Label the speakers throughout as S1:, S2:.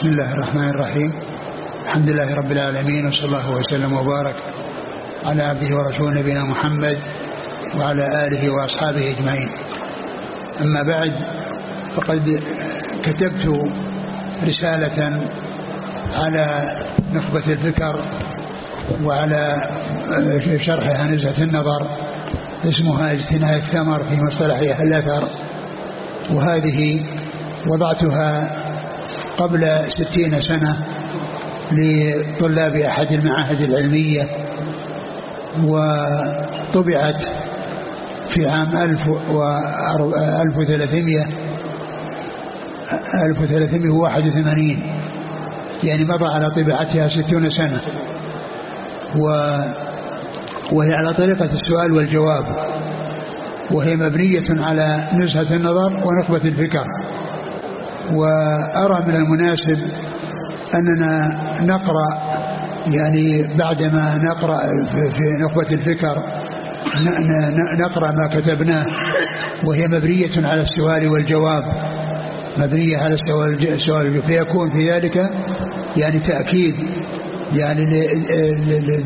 S1: بسم الله الرحمن الرحيم. الحمد لله رب العالمين وصلى الله وسلم وبارك على عبده ورسوله نبينا محمد وعلى آله وأصحابه أجمعين. أما بعد فقد كتبت رسالة على نخبة الفكر وعلى شرحها نزهة النظر اسمها اجتناء الثمر في مصطلح أهل الأثر. وهذه وضعتها قبل ستين سنة لطلاب أحد المعاهد العلمية وطبعت في عام 1300 1381 يعني مضى على طباعتها ستون سنة. و وهي على طريقة السؤال والجواب وهي مبنية على نزهة النظر ونخبة الفكر. وأرى من المناسب أننا نقرأ يعني بعدما نقرأ في نخبة الفكر نقرأ ما كتبناه وهي مبنية على السؤال والجواب. مبنية على السؤال فيكون في ذلك يعني تأكيد يعني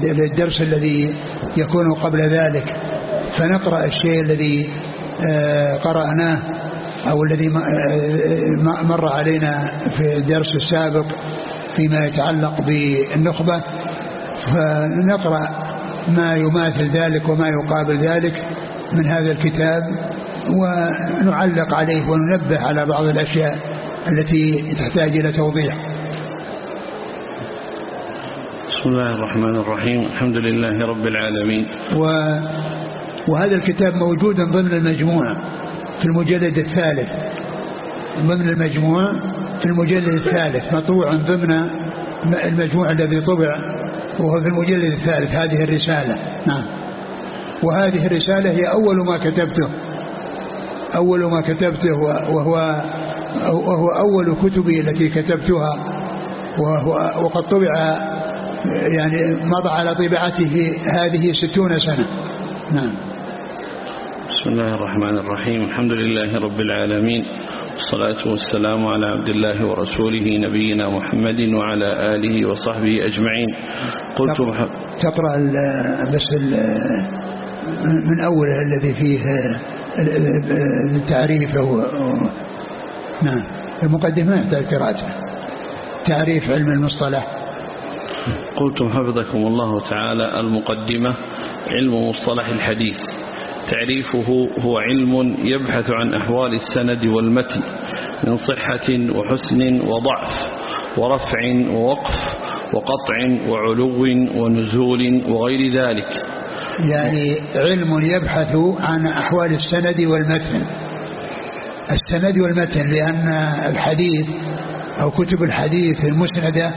S1: للدرس الذي يكون قبل ذلك. فنقرأ الشيء الذي قرأناه. أو الذي مر علينا في الدرس السابق فيما يتعلق بالنخبة فنقرأ ما يماثل ذلك وما يقابل ذلك من هذا الكتاب ونعلق عليه وننبه على بعض الأشياء التي تحتاج إلى توضيح.
S2: بسم الله الرحمن الرحيم. الحمد لله رب العالمين.
S1: و وهذا الكتاب موجود ضمن المجموعة. في المجلد الثالث. ضمن المجموع في المجلد الثالث. مطبوع ضمن المجموع الذي طبع وهو في المجلد الثالث. هذه الرسالة. نعم. وهذه الرسالة هي أول ما كتبته. أول ما كتبته وهو وهو أول كتبي التي كتبتها. وهو وقد طبع يعني مضى على طباعته هذه ستون سنة. نعم.
S2: بسم الله الرحمن الرحيم. الحمد لله رب العالمين. والصلاة والسلام على عبد الله ورسوله نبينا محمد وعلى آله وصحبه أجمعين. قلت
S1: تقرأ بس من أول الذي فيه التعريف أو نعم. المقدمة يحتاج قراءته تعريف علم المصطلح.
S2: قلتم حفظكم الله تعالى المقدمة علم مصطلح الحديث. تعريفه هو علم يبحث عن أحوال السند والمتن من صحة وحسن وضعف ورفع ووقف وقطع وعلو ونزول وغير ذلك.
S1: يعني علم يبحث عن أحوال السند والمتن. السند والمتن لأن الحديث أو كتب الحديث المسندة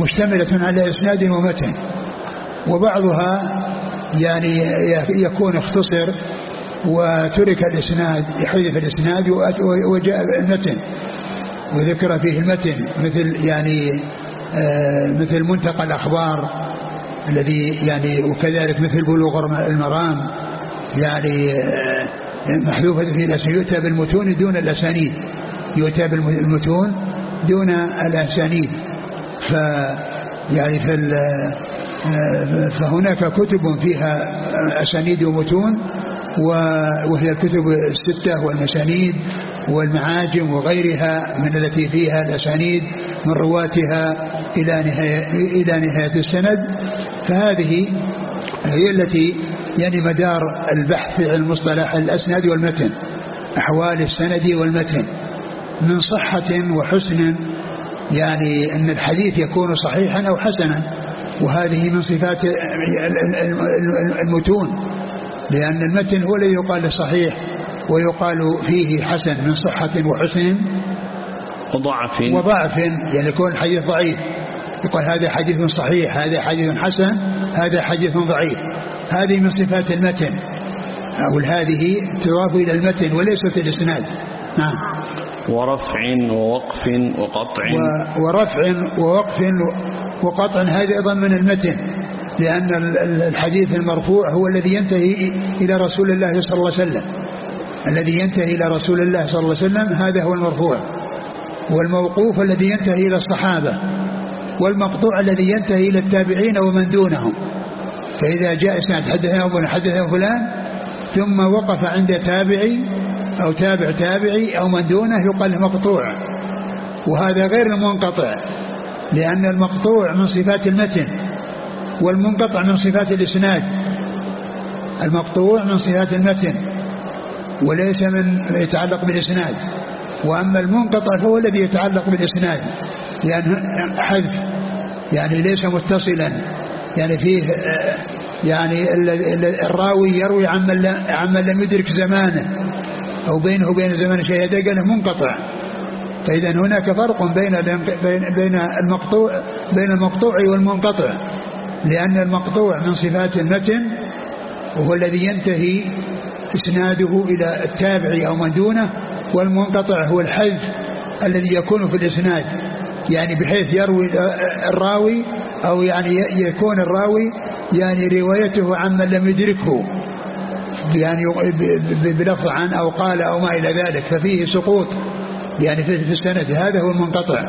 S1: مشتملة على إسناد ومتن وبعضها يعني يكون اختصر وترك الإسناد يحذف الإسناد وجاء المتن وذكر فيه المتن مثل يعني آه مثل منتقى الأخبار الذي يعني وكذلك مثل بلوغ المرام يعني آه محذوفة في الأسانيد يؤتى بالمتون دون الأسانيد يؤتى بالمتون دون الأسانيد. ف يعني في فهناك كتب فيها أسانيد ومتون وهي الكتب الستة والمسانيد والمعاجم وغيرها من التي فيها الأسانيد من رواتها إلى نهاية, إلى نهاية السند. فهذه هي التي يعني مدار البحث عن المصطلح الأسناد والمتن أحوال السند والمتن. من صحة وحسن يعني أن الحديث يكون صحيحا أو حسنا. وهذه من صفات المتون لأن المتن هو الذي يقال صحيح ويقال فيه حسن من صحة وحسن
S2: وضعف.
S1: وضعف يعني يكون الحديث ضعيف يقول هذا حديث صحيح هذا حديث حسن هذا حديث ضعيف. هذه من صفات المتن. أو هذه تضاف إلى المتن وليست الإسناد. نعم.
S2: ورفع ووقف وقطع.
S1: ورفع ووقف وقطع هذا أيضا من المتن لأن الحديث المرفوع هو الذي ينتهي إلى رسول الله صلى الله عليه وسلم. الذي ينتهي إلى رسول الله صلى الله عليه وسلم هذا هو المرفوع. والموقوف الذي ينتهي إلى الصحابة والمقطوع الذي ينتهي إلى التابعين ومن دونهم. فإذا جاء إسناد حدثنا أبو حدثنا فلان ثم وقف عند تابعي أو تابع تابعي أو من دونه يقال مقطوع. وهذا غير المنقطع. لأن المقطوع من صفات المتن والمنقطع من صفات الإسناد. المقطوع من صفات المتن وليس من يتعلق بالإسناد وأما المنقطع فهو الذي يتعلق بالإسناد لأنه حذف يعني ليس متصلا يعني فيه يعني الراوي يروي عمن لم يدرك زمانه أو بينه وبين زمان شيء هذا منقطع. فإذا هناك فرق بين بين المقطوع بين المقطوع والمنقطع لأن المقطوع من صفات المتن وهو الذي ينتهي إسناده إلى التابع أو من دونه والمنقطع هو الحذف الذي يكون في الإسناد يعني بحيث يروي الراوي أو يعني يكون الراوي يعني روايته عمن لم يدركه يعني بلفظ عن أو قال أو ما إلى ذلك ففيه سقوط. يعني في السند هذا هو المنقطع.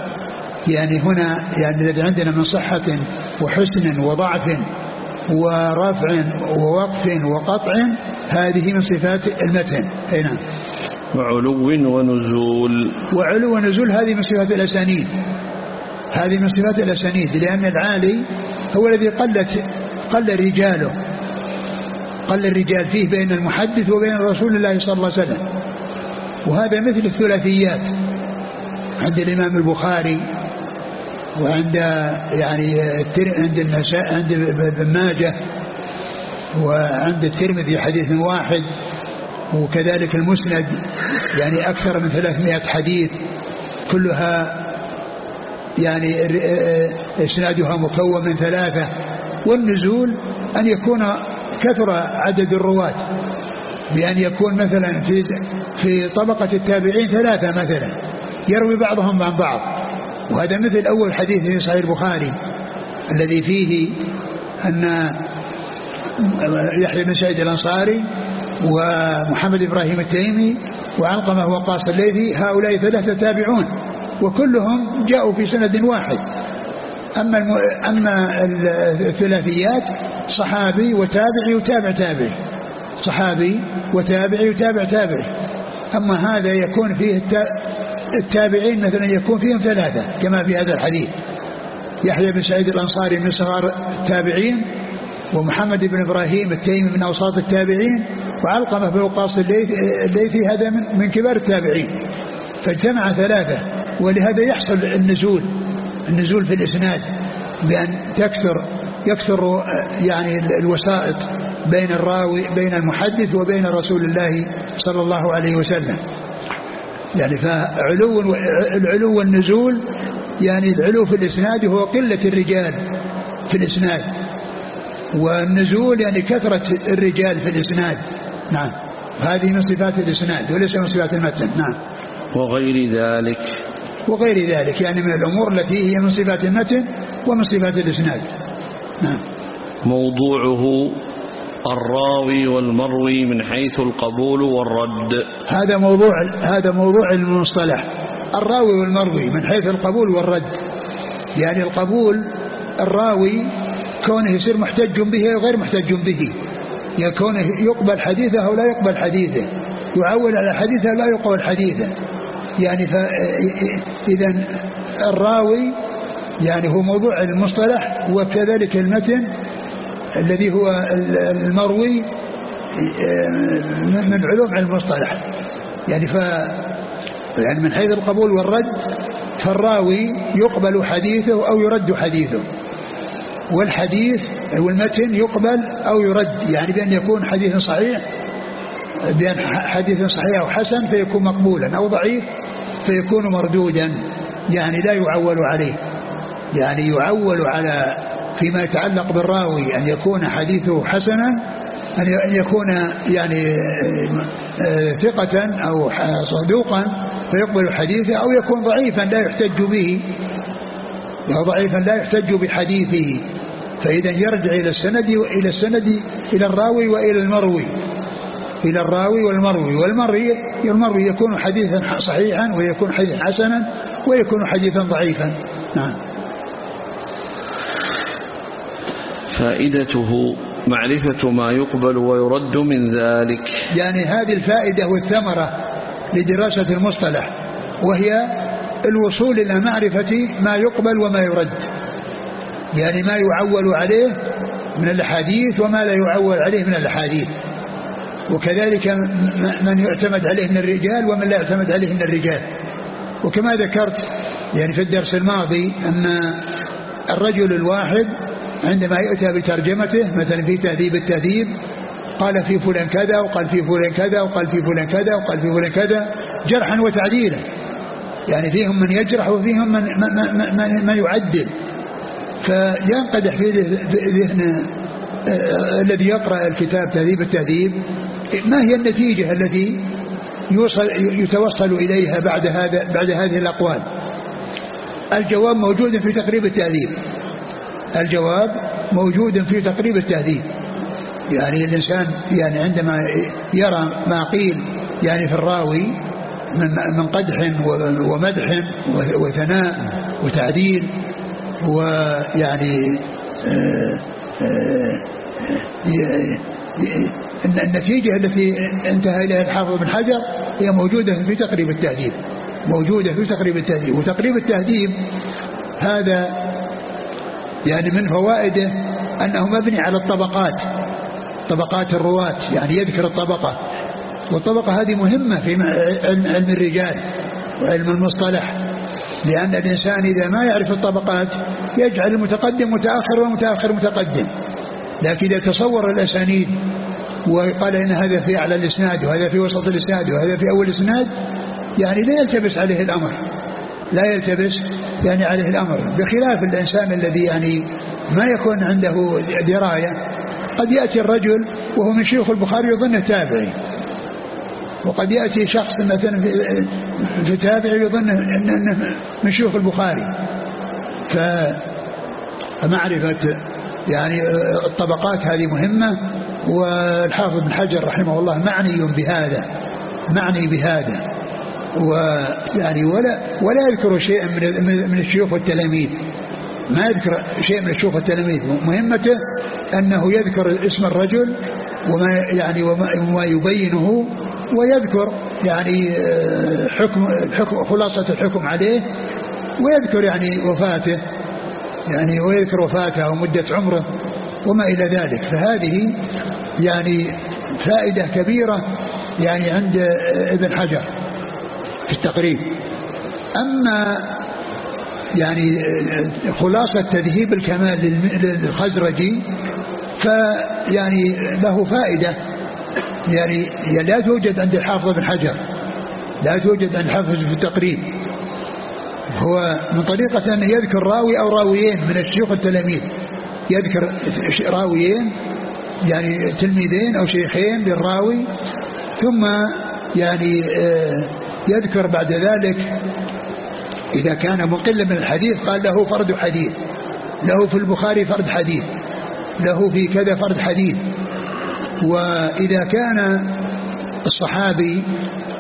S1: يعني هنا يعني الذي عندنا من صحة وحسن وضعف ورفع ووقف وقطع هذه من صفات المتن أي نعم.
S2: وعلو ونزول.
S1: وعلو ونزول هذه من صفات الأسانيد. هذه من صفات الأسانيد لأن العالي هو الذي قلت قل رجاله. قل الرجال فيه بين المحدث وبين رسول الله صلى الله عليه وسلم. وهذا مثل الثلاثيات. عند الإمام البخاري وعند يعني عند النساء عند ابن ماجه وعند الترمذي حديث واحد وكذلك المسند يعني أكثر من 300 حديث كلها يعني إسنادها مكون من ثلاثة والنزول أن يكون كثر عدد الرواة. بأن يكون مثلا في في طبقة التابعين ثلاثة مثلا يروي بعضهم عن بعض. وهذا مثل أول حديث في صحيح البخاري الذي فيه أن يحيى بن سعيد الأنصاري ومحمد إبراهيم التيمي وعلقمة وقاص الليثي هؤلاء ثلاثة تابعون وكلهم جاءوا في سند واحد. أما أما الثلاثيات صحابي وتابعي وتابع تابعي. صحابي وتابعي وتابع تابعي. أما هذا يكون فيه التابعين مثلا يكون فيهم ثلاثة كما في هذا الحديث. يحيى بن سعيد الأنصاري من صغار التابعين ومحمد بن إبراهيم التيمي من أوساط التابعين وعلقمة بن وقاص الليثي هذا من, من كبار التابعين. فاجتمع ثلاثة ولهذا يحصل النزول النزول في الإسناد بأن تكثر يكثر يعني الوسائط. بين الراوي بين المحدث وبين رسول الله صلى الله عليه وسلم. يعني فعلو العلو والنزول يعني العلو في الإسناد هو قلة الرجال في الإسناد. والنزول يعني كثرة الرجال في الإسناد. نعم. هذه من صفات الإسناد وليس من صفات المتن. نعم.
S2: وغير ذلك.
S1: وغير ذلك يعني من الأمور التي هي من صفات المتن ومن صفات الإسناد. نعم.
S2: موضوعه الراوي والمروي من حيث القبول والرد.
S1: هذا موضوع هذا موضوع المصطلح. الراوي والمروي من حيث القبول والرد. يعني القبول الراوي كونه يصير محتج به وغير محتج به. يعني كونه يقبل حديثه أو لا يقبل حديثه. يعول على حديثه لا يقبل حديثه. يعني إذا الراوي يعني هو موضوع المصطلح وكذلك المتن الذي هو المروي من علوم المصطلح. يعني ف يعني من حيث القبول والرد فالراوي يقبل حديثه أو يرد حديثه. والحديث والمتن يقبل أو يرد. يعني بأن يكون حديث صحيح بأن حديث صحيح أو حسن فيكون مقبولا أو ضعيف فيكون مردودا. يعني لا يعول عليه. يعني يعول على فيما يتعلق بالراوي أن يكون حديثه حسنا أن يكون يعني آه، ثقة أو صدوقا فيقبل حديثه أو يكون ضعيفا لا يحتج به. ضعيفا لا يحتج بحديثه. فإذا يرجع إلى السند إلى السند إلى الراوي وإلى المروي. إلى الراوي والمروي. والمروي المروي يكون حديثا صحيحا ويكون حديثا حسنا ويكون حديثا ضعيفا. نعم.
S2: فائدته معرفة ما يقبل ويرد من ذلك.
S1: يعني هذه الفائدة والثمرة لدراسة المصطلح وهي الوصول إلى معرفة ما يقبل وما يرد. يعني ما يعول عليه من الأحاديث وما لا يعول عليه من الأحاديث. وكذلك من يعتمد عليه من الرجال ومن لا يعتمد عليه من الرجال. وكما ذكرت يعني في الدرس الماضي أن الرجل الواحد عندما يؤتى بترجمته مثلا في تهذيب التهذيب قال في فلان كذا وقال في فلان كذا وقال في فلان كذا وقال في فلان كذا جرحا وتعديلا. يعني فيهم من يجرح وفيهم من, من, من, من يعدل. فينقدح في ذهن آه، الذي يقرأ الكتاب تهذيب التهذيب ما هي النتيجة التي يوصل يتوصل إليها بعد هذا بعد هذه الأقوال؟ الجواب موجود في تقريب التهذيب الجواب موجود في تقريب التهذيب يعني الإنسان يعني عندما يرى ما قيل يعني في الراوي من قدح ومدح وثناء وتعديل ويعني آه، آه، النتيجة التي انتهى إليها الحافظ بن حجر هي موجودة في تقريب التهذيب موجودة في تقريب التهذيب وتقريب التهذيب هذا يعني من فوائده أنه مبني على الطبقات طبقات الرواة يعني يذكر الطبقة. والطبقة هذه مهمة في علم الرجال وعلم المصطلح لأن الإنسان إذا ما يعرف الطبقات يجعل المتقدم متأخر والمتأخر متقدم. لكن إذا تصور الأسانيد وقال إن هذا في أعلى الإسناد وهذا في وسط الإسناد وهذا في أول الإسناد يعني لا يلتبس عليه الأمر. لا يلتبس يعني عليه الأمر بخلاف الإنسان الذي يعني ما يكون عنده دراية قد يأتي الرجل وهو من شيوخ البخاري يظنه تابعي. وقد يأتي شخص مثلا في, تابعي يظن أنه من شيوخ البخاري. فمعرفة يعني الطبقات هذه مهمة والحافظ بن حجر رحمه الله معني بهذا معني بهذا. ويعني ولا ولا يذكر شيئا من من الشيوخ والتلاميذ. ما يذكر شيء من الشيوخ والتلاميذ. مهمته أنه يذكر اسم الرجل وما يعني وما يبينه ويذكر يعني آه، حكم الحكم خلاصة الحكم عليه ويذكر يعني وفاته يعني ويذكر وفاته ومدة عمره وما إلى ذلك. فهذه يعني فائدة كبيرة يعني عند ابن حجر. في التقريب. أما يعني خلاصة تذهيب الكمال للخزرجي فيعني له فائدة. يعني لا توجد عند الحافظ بن حجر لا توجد عند الحافظ في التقريب. هو من طريقة أن يذكر راوي أو راويين من الشيوخ التلاميذ. يذكر راويين يعني تلميذين أو شيخين للراوي ثم يعني آه، يذكر بعد ذلك إذا كان مقلا من الحديث قال له فرد حديث له في البخاري فرد حديث له في كذا فرد حديث. وإذا كان الصحابي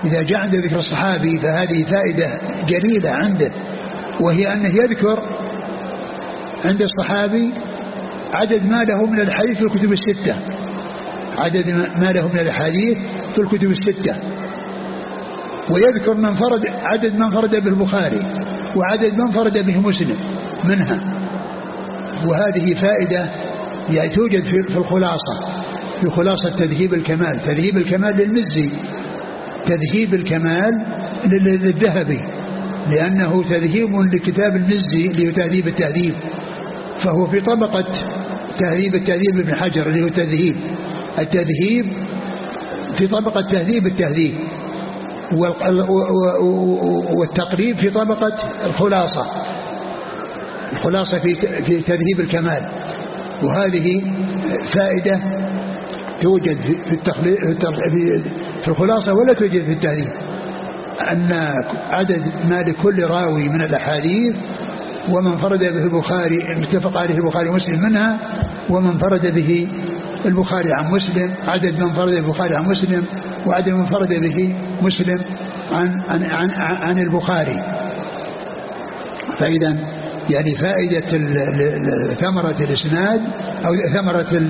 S1: إذا جاء عند ذكر الصحابي فهذه فائدة جليلة عنده وهي أنه يذكر عند الصحابي عدد ما له من الحديث في الكتب الستة. عدد ما له من الحديث في الكتب الستة. ويذكر من فرد عدد من فرد به البخاري وعدد من فرد به مسلم منها. وهذه فائدة يعني توجد في الخلاصة في خلاصة تذهيب الكمال تذهيب الكمال للمزي تذهيب الكمال للذهبي لأنه تذهيب لكتاب المزي لتهذيب التهذيب فهو في طبقة تهذيب التهذيب ابن حجر اللي هو التذهيب. التذهيب في طبقة تهذيب التهذيب. والتقريب في طبقة الخلاصة. الخلاصة في في تذهيب الكمال. وهذه فائدة توجد في في الخلاصة ولا توجد في التهذيب. أن عدد ما لكل راوي من الأحاديث ومن فرد به البخاري متفق عليه البخاري ومسلم منها ومن فرد به البخاري عن مسلم عدد من فرد البخاري عن مسلم وعدد من فرد به مسلم عن عن عن, عن البخاري. فإذا يعني فائدة ثمرة الإسناد أو ثمرة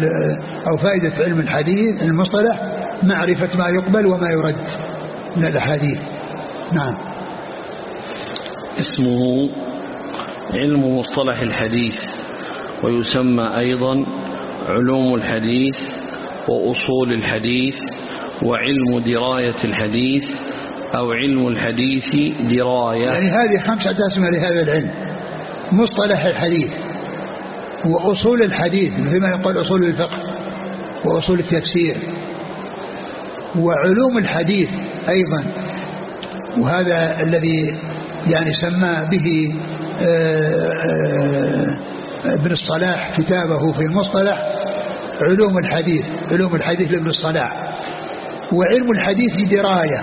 S1: أو فائدة علم الحديث المصطلح معرفة ما يقبل وما يرد. من الأحاديث. نعم.
S2: اسمه علم مصطلح الحديث ويسمى أيضا علوم الحديث وأصول الحديث وعلم دراية الحديث أو علم الحديث دراية.
S1: يعني هذه خمسة أسماء لهذا العلم. مصطلح الحديث وأصول الحديث مثل ما يقول أصول الفقه وأصول التفسير وعلوم الحديث أيضا. وهذا الذي يعني سمى به آه، آه، ابن الصلاح كتابه في المصطلح علوم الحديث علوم الحديث لابن الصلاح. وعلم الحديث دراية.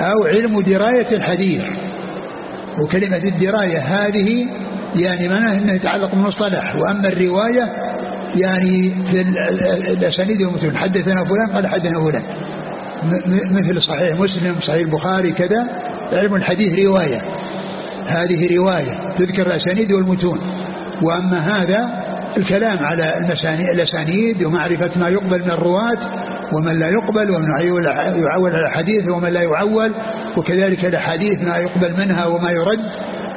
S1: أو علم دراية الحديث. وكلمة الدراية هذه يعني معناه أنه يتعلق بالمصطلح. وأما الرواية يعني في الأسانيد والمتون حدثنا فلان قال حدثنا فلان. مثل صحيح مسلم صحيح البخاري كذا. علم الحديث رواية. هذه رواية. تذكر الأسانيد والمتون. وأما هذا الكلام على الأسانيد ومعرفة ما يقبل من الرواة ومن لا يقبل ومن يعول على الحديث ومن لا يعول وكذلك الأحاديث ما يقبل منها وما يرد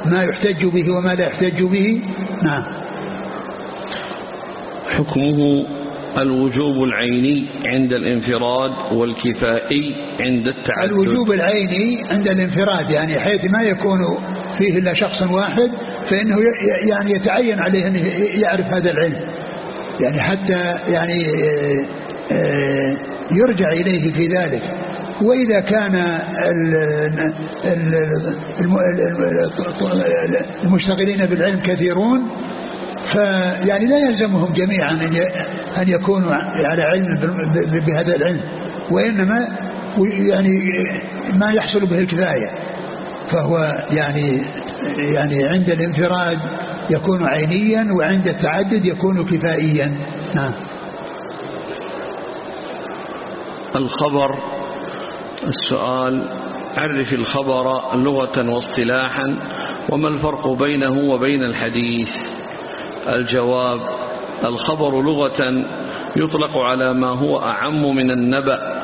S1: ما يحتج به وما لا يحتج به. نعم.
S2: حكمه الوجوب العيني عند الانفراد والكفائي عند التعدد.
S1: الوجوب العيني عند الانفراد يعني حيث ما يكون فيه إلا شخص واحد فإنه يعني يتعين عليه أن يعرف هذا العلم. يعني حتى يعني يرجع إليه في ذلك. وإذا كان المشتغلين بالعلم كثيرون فيعني لا يلزمهم جميعا أن يكونوا على علم بهذا العلم وإنما يعني ما يحصل به الكفاية. فهو يعني يعني عند الانفراد يكون عينيا وعند التعدد يكون كفائيا. نعم.
S2: الخبر السؤال عرف الخبر لغة واصطلاحا وما الفرق بينه وبين الحديث؟ الجواب الخبر لغة يطلق على ما هو أعم من النبأ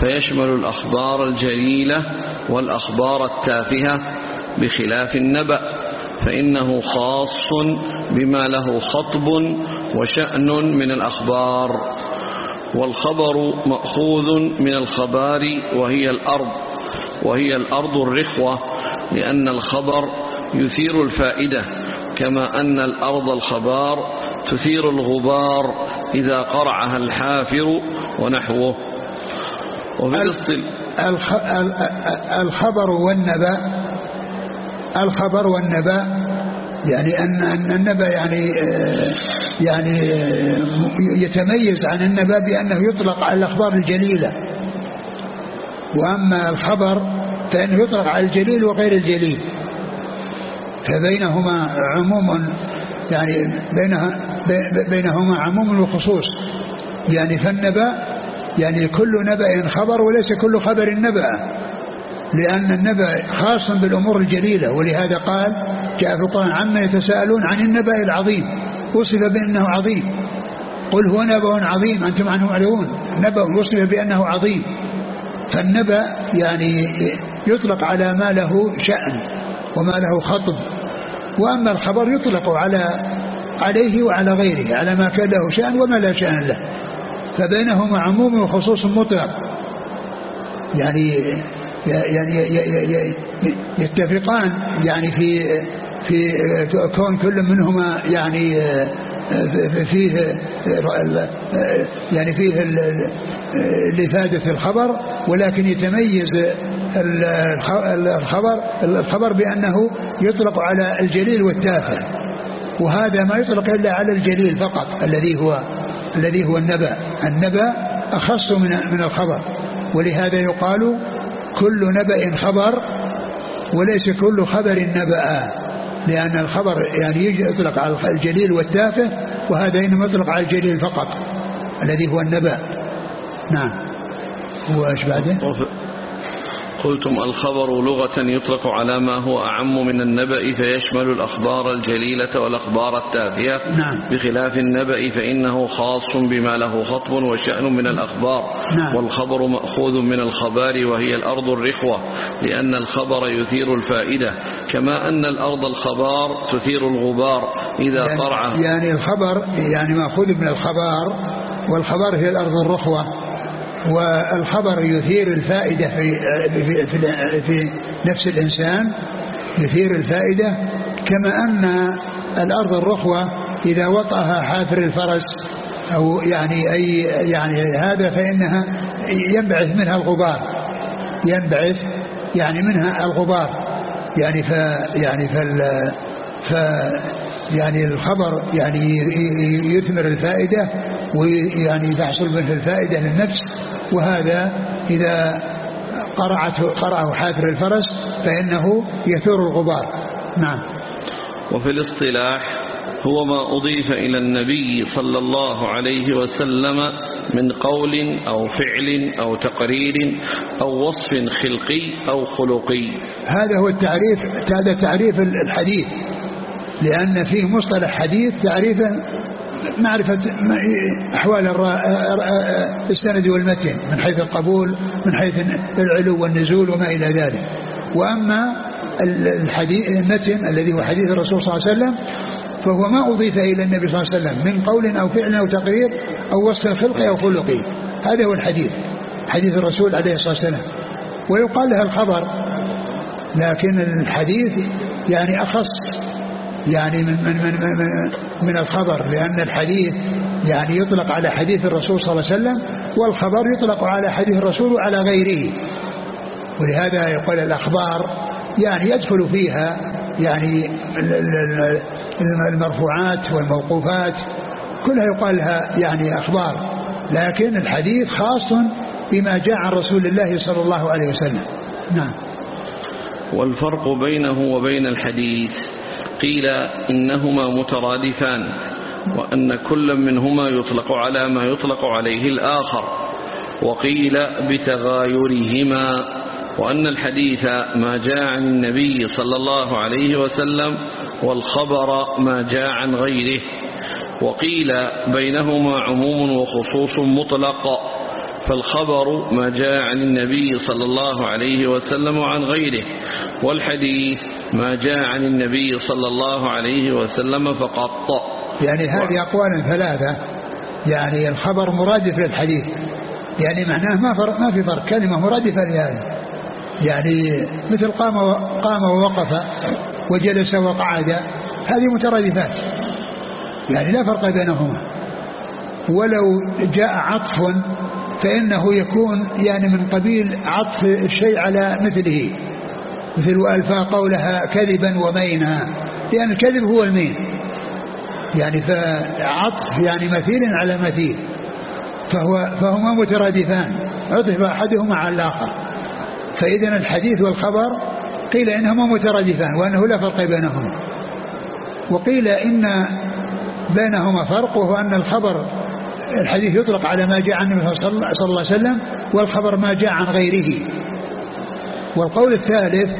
S2: فيشمل الأخبار الجليلة والأخبار التافهة بخلاف النبأ فإنه خاص بما له خطب وشأن من الأخبار. والخبر مأخوذ من الخبار وهي الأرض وهي الأرض الرخوة لأن الخبر يثير الفائدة كما أن الأرض الخبار تثير الغبار إذا قرعها الحافر ونحوه.
S1: وفي الخبر والنبأ الخبر والنبأ يعني أن النبأ يعني آه، يعني يتميز عن النبأ بأنه يطلق على الأخبار الجليلة. وأما الخبر فإنه يطلق على الجليل وغير الجليل. فبينهما عموم يعني بينها بينهما عموم وخصوص يعني فالنبأ يعني كل نبأ خبر وليس كل خبر نبأ. لأن النبأ خاص بالأمور الجليلة. ولهذا قال جاء في القرآن عما يتساءلون عن النبأ العظيم. وصف بأنه عظيم. قل هو نبأ عظيم أنتم عنه معلومون نبأ وصف بأنه عظيم. فالنبأ يعني يطلق على ما له شأن وما له خطب. وأما الخبر يطلق على عليه وعلى غيره على ما كان له شأن وما لا شأن له. فبينهما عموم وخصوص مطلق. يعني يعني يتفقان يعني في في كون كل منهما يعني فيه يعني فيه الإفادة الخبر ولكن يتميز الخبر الخبر بأنه يطلق على الجليل والتافه وهذا ما يطلق إلا على الجليل فقط الذي هو الذي هو النبأ. النبأ أخص من من الخبر ولهذا يقال كل نبأ خبر وليس كل خبر نبأ. لأن الخبر يعني يجي يطلق على الجليل والتافه وهذا إنما يطلق على الجليل فقط الذي هو النبأ نعم. وايش بعده؟
S2: قلتم الخبر لغة يطلق على ما هو أعم من النبأ فيشمل الأخبار الجليلة والأخبار التافهة.
S1: نعم.
S2: بخلاف النبأ فإنه خاص بما له خطب وشأن من الأخبار.
S1: نعم.
S2: والخبر مأخوذ من الخبار وهي الأرض الرخوة لأن الخبر يثير الفائدة. كما أن الأرض الخبار تثير الغبار إذا
S1: يعني,
S2: طرع
S1: يعني الخبر يعني مأخوذ من الخبار والخبر هي الأرض الرخوة والخبر يثير الفائدة في, في, في, في نفس الإنسان يثير الفائدة كما أن الأرض الرخوة إذا وطأها حافر الفرس أو يعني أي يعني هذا فإنها ينبعث منها الغبار ينبعث يعني منها الغبار. يعني ف يعني فال ف يعني الخبر يعني يثمر الفائدة ويعني تحصل منه الفائدة للنفس. وهذا إذا قرعته قرعه حافر الفرس فإنه يثور الغبار. نعم.
S2: وفي الاصطلاح هو ما أضيف إلى النبي صلى الله عليه وسلم من قول أو فعل أو تقرير أو وصف خلقي أو خلقي.
S1: هذا هو التعريف هذا تعريف الحديث. لأن فيه مصطلح حديث تعريفه معرفة أحوال السند والمتن من حيث القبول من حيث العلو والنزول وما إلى ذلك. وأما الحديث المتن الذي هو حديث الرسول صلى الله عليه وسلم فهو ما أضيف إلى النبي صلى الله عليه وسلم من قول أو فعل أو تقرير أو وصف خلقي أو خلقي هذا هو الحديث حديث الرسول عليه الصلاة والسلام. ويقال لها الخبر لكن الحديث يعني أخص يعني من من من من, من الخبر لأن الحديث يعني يطلق على حديث الرسول صلى الله عليه وسلم والخبر يطلق على حديث الرسول وعلى غيره. ولهذا يقول الأخبار يعني يدخل فيها يعني المرفوعات والموقوفات كلها يقال لها يعني أخبار لكن الحديث خاص بما جاء عن رسول الله صلى الله عليه وسلم. نعم.
S2: والفرق بينه وبين الحديث قيل إنهما مترادفان وأن كل منهما يطلق على ما يطلق عليه الآخر وقيل بتغايرهما وأن الحديث ما جاء عن النبي صلى الله عليه وسلم والخبر ما جاء عن غيره وقيل بينهما عموم وخصوص مطلق فالخبر ما جاء عن النبي صلى الله عليه وسلم وعن غيره والحديث ما جاء عن النبي صلى الله عليه وسلم فقط.
S1: يعني هذه أقوال ثلاثة يعني الخبر مرادف للحديث يعني معناه ما فرق ما في فرق كلمة مرادفة لهذا يعني مثل قام قام ووقف وجلس وقعد. هذه مترادفات. يعني لا فرق بينهما. ولو جاء عطف فإنه يكون يعني من قبيل عطف الشيء على مثله. مثل وألفى قولها كذبا ومينا. لأن الكذب هو المين. يعني فعطف يعني مثيل على مثيل. فهو فهما مترادفان. عطف أحدهما على الآخر. فإذا الحديث والخبر قيل إنهما مترادفان وأنه لا فرق بينهما. وقيل إن بينهما فرق وهو أن الخبر الحديث يطلق على ما جاء عن النبي صلى الله عليه وسلم والخبر ما جاء عن غيره. والقول الثالث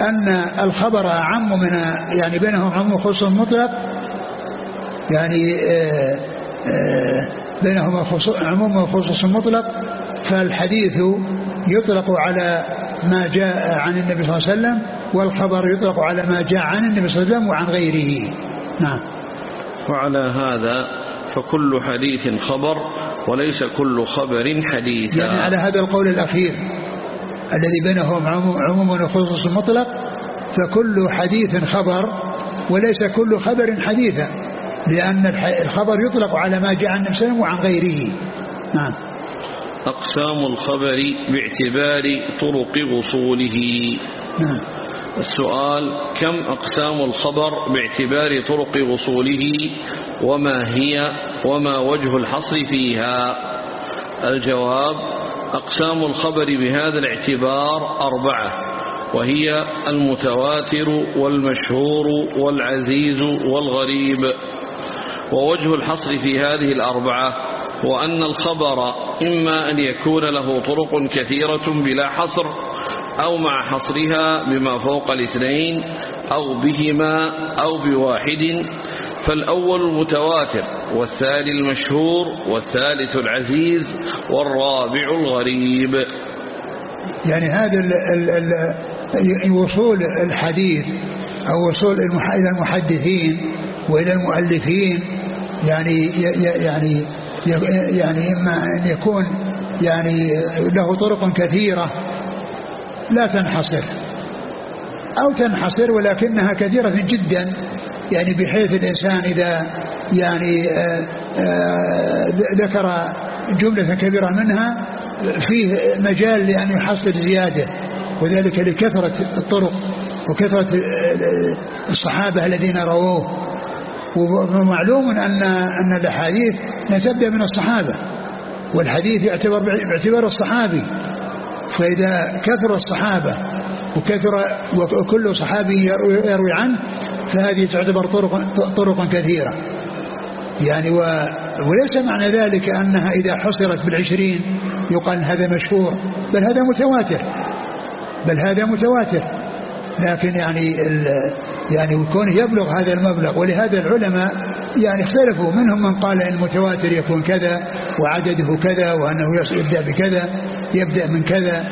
S1: أن الخبر أعم من يعني بينهم عموم خصوص مطلق يعني آه، آه، بينهما عموم وخصوص مطلق فالحديث يطلق على ما جاء عن النبي صلى الله عليه وسلم والخبر يطلق على ما جاء عن النبي صلى الله عليه وسلم وعن غيره. نعم.
S2: وعلى هذا فكل حديث خبر وليس كل خبر حديث.
S1: يعني على هذا القول الأخير الذي بينهم عموم وخصوص مطلق فكل حديث خبر وليس كل خبر حديثا لأن الخبر يطلق على ما جاء عن نفسه وعن غيره. نعم.
S2: أقسام الخبر باعتبار طرق وصوله. نعم. السؤال كم أقسام الخبر باعتبار طرق وصوله؟ وما هي؟ وما وجه الحصر فيها؟ الجواب أقسام الخبر بهذا الاعتبار أربعة وهي المتواتر والمشهور والعزيز والغريب. ووجه الحصر في هذه الأربعة وأن الخبر إما أن يكون له طرق كثيرة بلا حصر أو مع حصرها بما فوق الاثنين أو بهما أو بواحد فالأول المتواتر والثاني المشهور والثالث العزيز والرابع الغريب.
S1: يعني هذا وصول الحديث أو وصول إلى المحدثين وإلى المؤلفين يعني يعني يعني إما أن يكون يعني له طرق كثيرة لا تنحصر أو تنحصر ولكنها كثيرة جدا يعني بحيث الإنسان إذا يعني آه، آه، ذكر جملة كبيرة منها فيه مجال لأن يحصل زيادة وذلك لكثرة الطرق وكثرة الصحابة الذين رووه. ومعلوم أن أن الأحاديث تبدأ من الصحابة والحديث يعتبر باعتبار الصحابي. فإذا كثر الصحابة وكثر وكل صحابي يروي عنه فهذه تعتبر طرق طرق كثيرة. يعني و وليس معنى ذلك أنها إذا حصرت بالعشرين يقال هذا مشهور بل هذا متواتر. بل هذا متواتر. لكن يعني يعني كونه يبلغ هذا المبلغ ولهذا العلماء يعني اختلفوا. منهم من قال إن المتواتر يكون كذا وعدده كذا وأنه يبدأ بكذا يبدأ من كذا.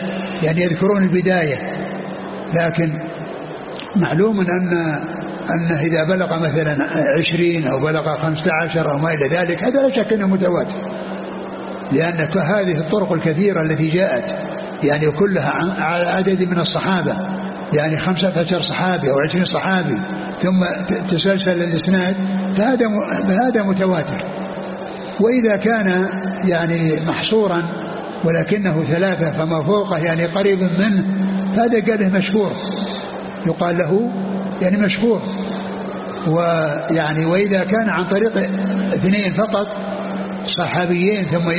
S1: يعني يذكرون البداية. لكن معلوم ان أنه إذا بلغ مثلا عشرين أو بلغ خمسة عشر أو ما إلى ذلك هذا لا شك أنه متواتر. لأن هذه الطرق الكثيرة التي جاءت يعني كلها على عدد من الصحابة. يعني خمسة عشر صحابي أو عشرين صحابي ثم تسلسل الإسناد فهذا متواتر. وإذا كان يعني محصورا ولكنه ثلاثة فما فوقه يعني قريب منه هذا قاله مشهور. يقال له يعني مشهور. ويعني وإذا كان عن طريق اثنين فقط صحابيين ثم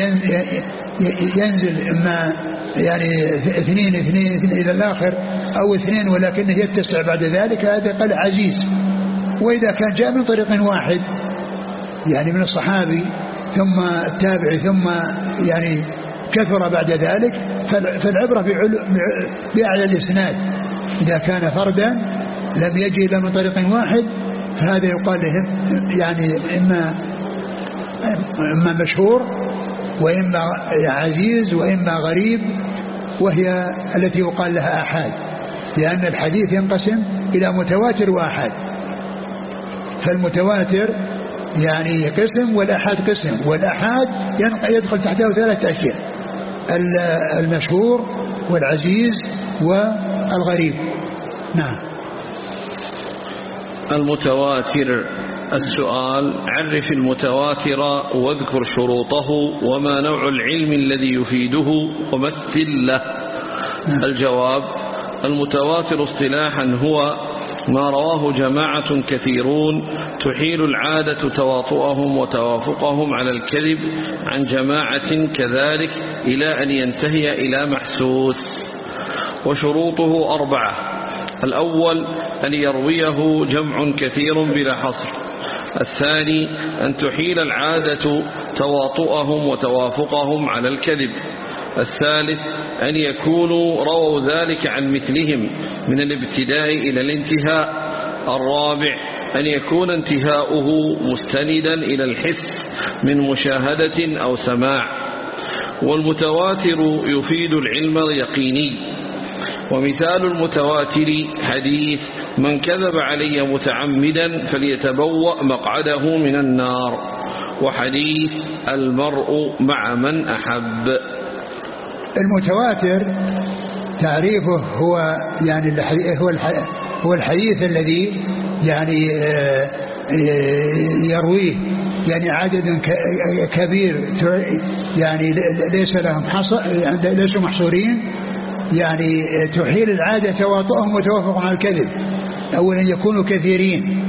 S1: ينزل إما يعني اثنين اثنين, اثنين إلى الآخر أو اثنين ولكنه يتسع بعد ذلك هذا قال عزيز. وإذا كان جاء من طريق واحد يعني من الصحابي ثم التابعي ثم يعني كثر بعد ذلك فالعبرة بأعلى الإسناد. إذا كان فردا لم يجي إلا من طريق واحد فهذا يقال له يعني إما إما مشهور وإما عزيز وإما غريب وهي التي يقال لها أحاد. لأن الحديث ينقسم إلى متواتر وأحاد فالمتواتر يعني قسم والأحاد قسم والأحاد يدخل تحته ثلاثة أشياء المشهور والعزيز والغريب. نعم.
S2: المتواتر السؤال عرف المتواتر واذكر شروطه وما نوع العلم الذي يفيده ومثل له. الجواب المتواتر اصطلاحا هو ما رواه جماعة كثيرون تحيل العادة تواطؤهم وتوافقهم على الكذب عن جماعة كذلك إلى أن ينتهي إلى محسوس. وشروطه أربعة. الأول أن يرويه جمع كثير بلا حصر. الثاني أن تحيل العادة تواطؤهم وتوافقهم على الكذب. الثالث أن يكونوا رووا ذلك عن مثلهم من الابتداء إلى الانتهاء. الرابع أن يكون انتهاؤه مستندا إلى الحس من مشاهدة أو سماع. والمتواتر يفيد العلم اليقيني. ومثال المتواتر حديث من كذب علي متعمدا فليتبوأ مقعده من النار. وحديث المرء مع من أحب.
S1: المتواتر تعريفه هو يعني هو هو الحديث الذي يعني آه، آه، يرويه. يعني عدد كبير يعني ليس لهم يعني ليسوا محصورين. يعني تحيل العادة تواطؤهم وتوافقهم على الكذب. أولا يكونوا كثيرين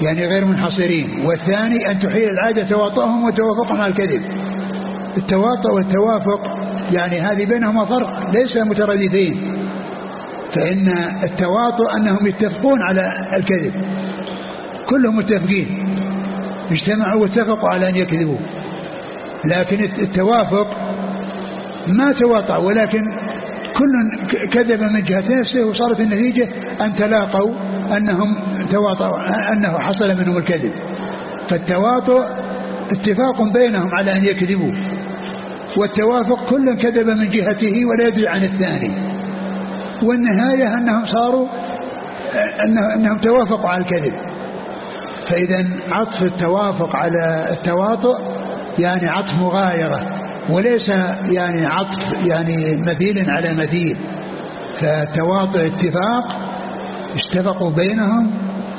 S1: يعني غير منحصرين. والثاني أن تحيل العادة تواطؤهم وتوافقهم على الكذب. التواطؤ والتوافق يعني هذه بينهما فرق ليس مترددين فإن التواطؤ أنهم يتفقون على الكذب. كلهم متفقين. اجتمعوا واتفقوا على أن يكذبوا. لكن التوافق ما تواطأ ولكن كل كذب من جهة نفسه وصارت النتيجة أن تلاقوا أنهم تواطؤوا أنه حصل منهم الكذب. فالتواطؤ اتفاق بينهم على أن يكذبوا. والتوافق كل كذب من جهته ولا يدري عن الثاني. والنهاية أنهم صاروا أنهم توافقوا على الكذب. فإذا عطف التوافق على التواطؤ يعني عطف مغايرة وليس يعني عطف يعني مثيل على مثيل. فتواطؤ اتفاق اتفقوا بينهم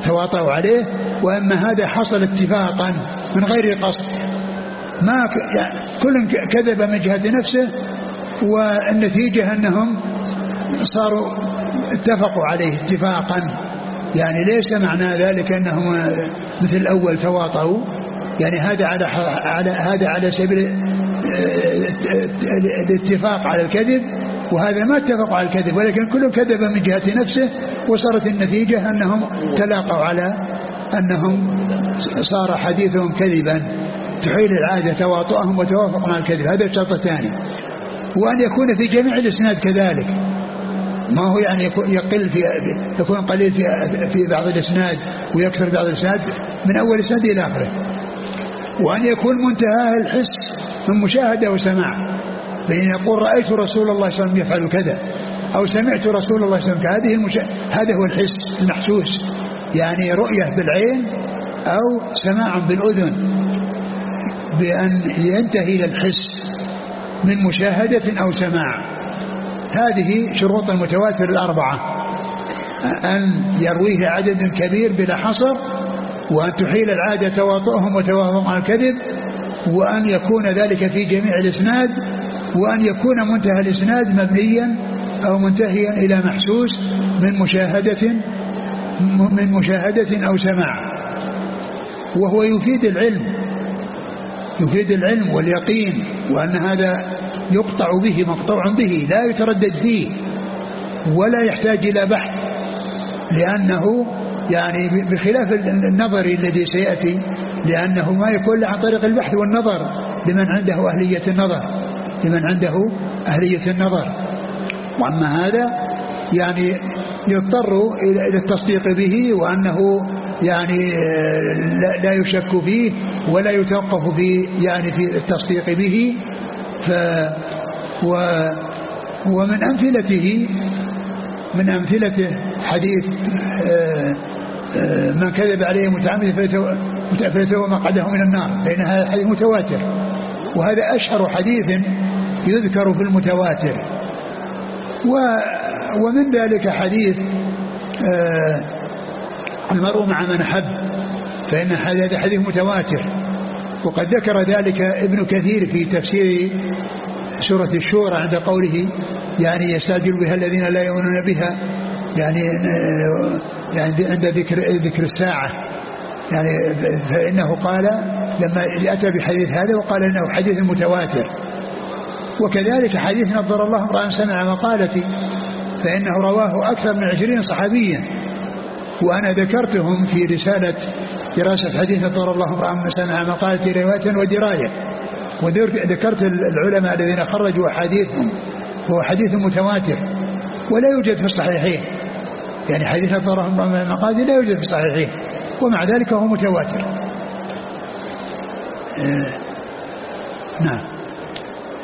S1: تواطؤوا عليه وأما هذا حصل اتفاقا من غير قصد. ما يعني كل كذب من جهة نفسه والنتيجة أنهم صاروا اتفقوا عليه اتفاقا. يعني ليس معنى ذلك أنهم مثل الأول تواطؤوا. يعني هذا على على هذا على سبيل الاتفاق على الكذب وهذا ما اتفقوا على الكذب ولكن كل كذب من جهة نفسه وصارت النتيجة أنهم تلاقوا على أنهم صار حديثهم كذبا. تحيل العادة تواطؤهم وتوافق مع الكذب. هذا الشرط الثاني. وأن يكون في جميع الإسناد كذلك. ما هو يعني يقل في يكون قليل في في بعض الإسناد ويكثر بعض الإسناد من أول إسناد إلى آخره. وأن يكون منتهى الحس من مشاهدة وسماع. بين يقول رأيت رسول الله صلى الله عليه وسلم يفعل كذا أو سمعت رسول الله صلى الله عليه وسلم هذه. هذا هو الحس المحسوس. يعني رؤية بالعين أو سماع بالأذن. بأن ينتهي إلى الحس من مشاهدة أو سماع. هذه شروط المتواتر الأربعة. أن يرويه عدد كبير بلا حصر وأن تحيل العادة تواطؤهم وتوافقهم على الكذب وأن يكون ذلك في جميع الإسناد وأن يكون منتهى الإسناد مبنيا أو منتهيا إلى محسوس من مشاهدة من مشاهدة أو سماع. وهو يفيد العلم يفيد العلم واليقين وأن هذا يقطع به مقطوع به لا يتردد فيه ولا يحتاج إلى بحث لأنه يعني بخلاف النظر الذي سيأتي لأنه ما يكون عن طريق البحث والنظر لمن عنده أهلية النظر لمن عنده أهلية النظر. وأما هذا يعني يضطر إلى التصديق به وأنه يعني لا يشك فيه ولا يتوقف في يعني في التصديق به ف و ومن أمثلته من أمثلته حديث آه، آه، من كذب عليه متعمد فليتوى مقعده من النار لأن هذا حديث متواتر. وهذا أشهر حديث يذكر في المتواتر. و ومن ذلك حديث آه، المرء مع من أحب فإن هذا حديث متواتر. وقد ذكر ذلك ابن كثير في تفسير سورة الشورى عند قوله يعني يستعجل بها الذين لا يؤمنون بها يعني يعني عند ذكر ذكر الساعة. يعني فإنه قال لما أتى بحديث هذا وقال إنه حديث متواتر. وكذلك حديث نظر الله امرأ سمع مقالتي فإنه رواه أكثر من عشرين صحابيا. وأنا ذكرتهم في رسالة دراسة حديث نظر الله امرأ من سمع مقالة رواية ودراية. وذكرت العلماء الذين خرجوا أحاديثهم وهو حديث متواتر ولا يوجد في الصحيحين. يعني حديث نظر الله من المقالة لا يوجد في الصحيحين. ومع ذلك هو متواتر.
S2: آه، نعم.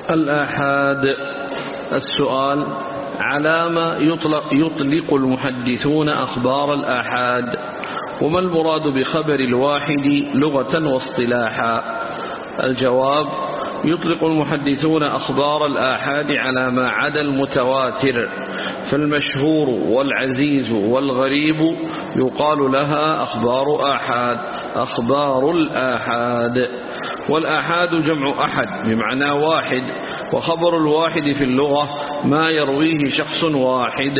S2: الآحاد السؤال على ما يطلق, يطلق المحدثون أخبار الآحاد. وما المراد بخبر الواحد لغة واصطلاحا؟ الجواب يطلق المحدثون أخبار الآحاد على ما عدا المتواتر فالمشهور والعزيز والغريب يقال لها أخبار آحاد أخبار الآحاد. والآحاد جمع أحد بمعنى واحد وخبر الواحد في اللغة ما يرويه شخص واحد.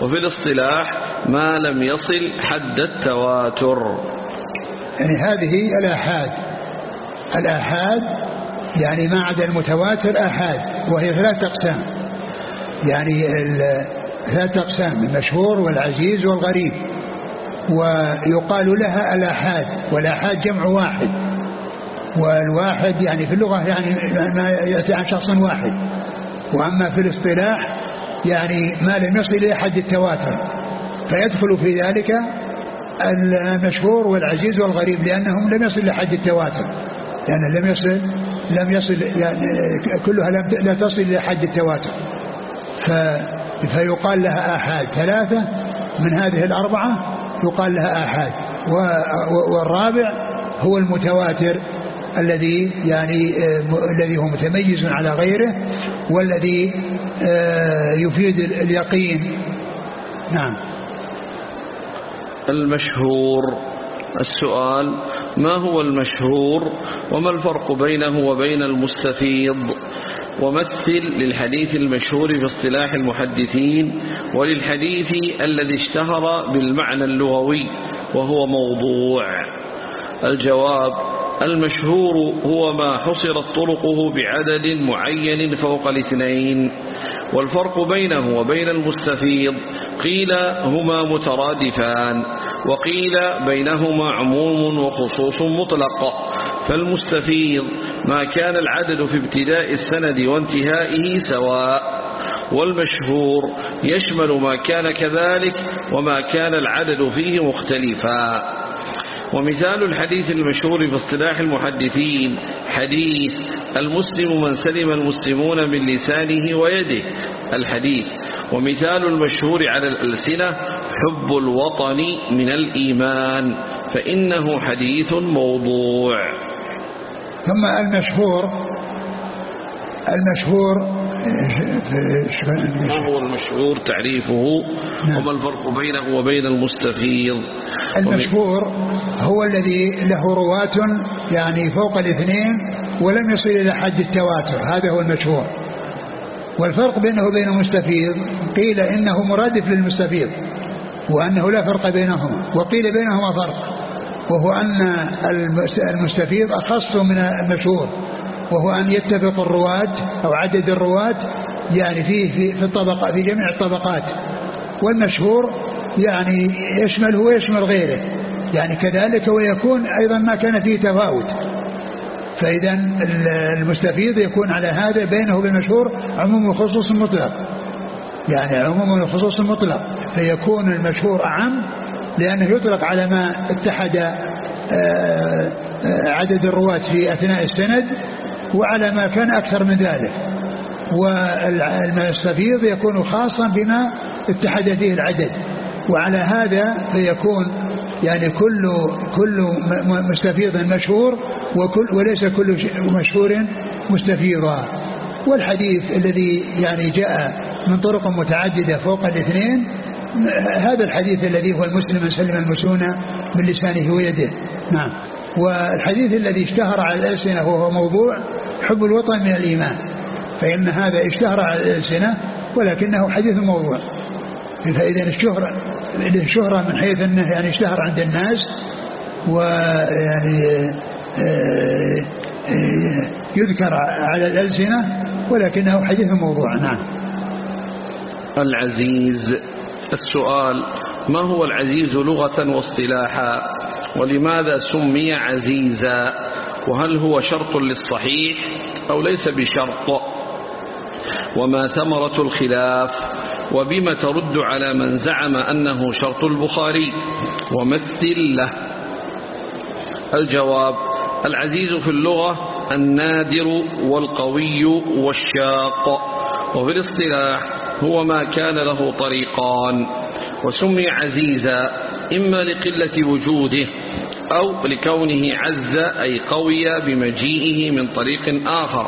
S2: وفي الاصطلاح ما لم يصل حد التواتر.
S1: يعني هذه الآحاد. الآحاد يعني ما عدا المتواتر آحاد وهي ثلاث أقسام. يعني ثلاث أقسام المشهور والعزيز والغريب. ويقال لها الآحاد والآحاد جمع واحد. والواحد يعني في اللغة يعني ما يأتي عن شخص واحد. وأما في الاصطلاح يعني ما لم يصل إلى حد التواتر. فيدخل في ذلك المشهور والعزيز والغريب لأنهم لم يصل إلى حد التواتر. يعني لم يصل لم يصل يعني كلها لم لا تصل إلى حد التواتر. فيقال لها آحاد. ثلاثة من هذه الأربعة يقال لها آحاد. والرابع هو المتواتر الذي يعني آه، الذي هو متميز على غيره والذي آه، يفيد اليقين. نعم.
S2: المشهور. السؤال ما هو المشهور وما الفرق بينه وبين المستفيض؟ ومثل للحديث المشهور في اصطلاح المحدثين وللحديث الذي اشتهر بالمعنى اللغوي وهو موضوع. الجواب المشهور هو ما حصرت طرقه بعدد معين فوق الاثنين. والفرق بينه وبين المستفيض قيل هما مترادفان وقيل بينهما عموم وخصوص مطلق. فالمستفيض ما كان العدد في ابتداء السند وانتهائه سواء. والمشهور يشمل ما كان كذلك وما كان العدد فيه مختلفا. ومثال الحديث المشهور في اصطلاح المحدثين حديث المسلم من سلم المسلمون من لسانه ويده. الحديث ومثال المشهور على الألسنة حب الوطن من الإيمان فإنه حديث موضوع.
S1: ثم المشهور المشهور
S2: ما هو المشهور؟ تعريفه نعم. وما الفرق بينه وبين المستفيض.
S1: المشهور هو الذي له رواة يعني فوق الاثنين ولم يصل إلى حد التواتر. هذا هو المشهور. والفرق بينه وبين المستفيض قيل إنه مرادف للمستفيض وأنه لا فرق بينهما وقيل بينهما فرق وهو أن المستفيض أخص من المشهور وهو أن يتفق الرواة أو عدد الرواة يعني فيه في, في الطبقة في جميع الطبقات والمشهور يعني يشمله ويشمل غيره يعني كذلك ويكون أيضا ما كان فيه تفاوت. فإذا المستفيض يكون على هذا بينه وبين المشهور عموم وخصوص مطلق يعني عموم وخصوص مطلق فيكون المشهور أعم لأنه يطلق على ما اتحد آه، آه، عدد الرواة في أثناء السند وعلى ما كان أكثر من ذلك. والمستفيض يكون خاصا بما اتحد فيه العدد. وعلى هذا فيكون يعني كل كل مستفيض مشهور وكل وليس كل مشهور مستفيضا والحديث الذي يعني جاء من طرق متعددة فوق الاثنين هذا الحديث الذي هو المسلم سلم المسلمون من لسانه ويده. نعم. والحديث الذي اشتهر على الألسنة وهو موضوع حب الوطن من الإيمان. فإن هذا اشتهر على الألسنة ولكنه حديث موضوع. فإذا الشهرة الشهرة من حيث أنه يعني اشتهر عند الناس ويعني يذكر على الألسنة ولكنه حديث موضوع. نعم.
S2: العزيز السؤال ما هو العزيز لغة واصطلاحا؟ ولماذا سمي عزيزا؟ وهل هو شرط للصحيح أو ليس بشرط؟ وما ثمرة الخلاف؟ وبما ترد على من زعم أنه شرط البخاري؟ ومثل له الجواب العزيز في اللغة النادر والقوي والشاق وفي الاصطلاح هو ما كان له طريقان وسمي عزيزا إما لقلة وجوده أو لكونه عز أي قوي بمجيئه من طريق آخر